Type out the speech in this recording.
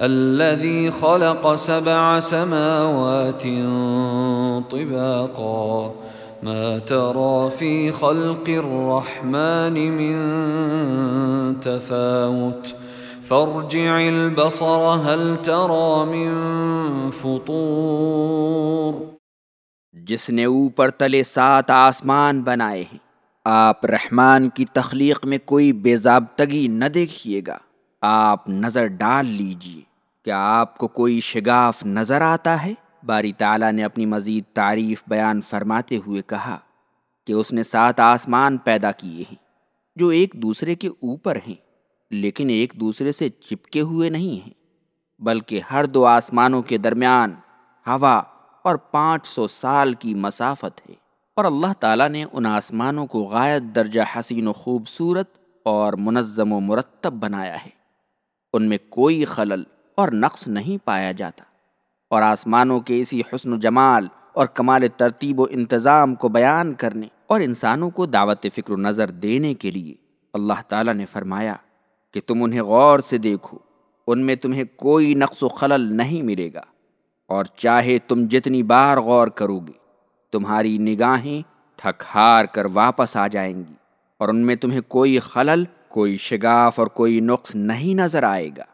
الذي خلق سبع سماوات طباقا. ما ترى في خلق الرحمن من تفاوت. فارجع البصر، هل ترى من فطور؟ جس نے اوپر تلے سات آسمان بنائے ہیں، آپ رحمان کی تخلیق میں کوئی بے ضابطگی نہ دیکھیے گا، آپ نظر ڈال لیجیے کیا آپ کو کوئی شگاف نظر آتا ہے؟ باری تعالیٰ نے اپنی مزید تعریف بیان فرماتے ہوئے کہا کہ اس نے سات آسمان پیدا کیے ہیں، جو ایک دوسرے کے اوپر ہیں، لیکن ایک دوسرے سے چپکے ہوئے نہیں ہیں، بلکہ ہر دو آسمانوں کے درمیان ہوا اور پانچ سو سال کی مسافت ہے۔ اور اللہ تعالیٰ نے ان آسمانوں کو غائد درجہ حسین و خوبصورت اور منظم و مرتب بنایا ہے۔ ان میں کوئی خلل اور نقص نہیں پایا جاتا۔ اور آسمانوں کے اسی حسن و جمال اور کمال ترتیب و انتظام کو بیان کرنے اور انسانوں کو دعوت فکر و نظر دینے کے لیے اللہ تعالیٰ نے فرمایا کہ تم انہیں غور سے دیکھو، ان میں تمہیں کوئی نقص و خلل نہیں ملے گا۔ اور چاہے تم جتنی بار غور کرو گے، تمہاری نگاہیں تھک ہار کر واپس آ جائیں گی اور ان میں تمہیں کوئی خلل، کوئی شگاف اور کوئی نقص نہیں نظر آئے گا۔